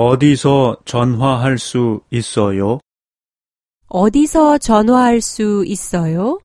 어디서 전화할 수 있어요? 어디서 전화할 수 있어요?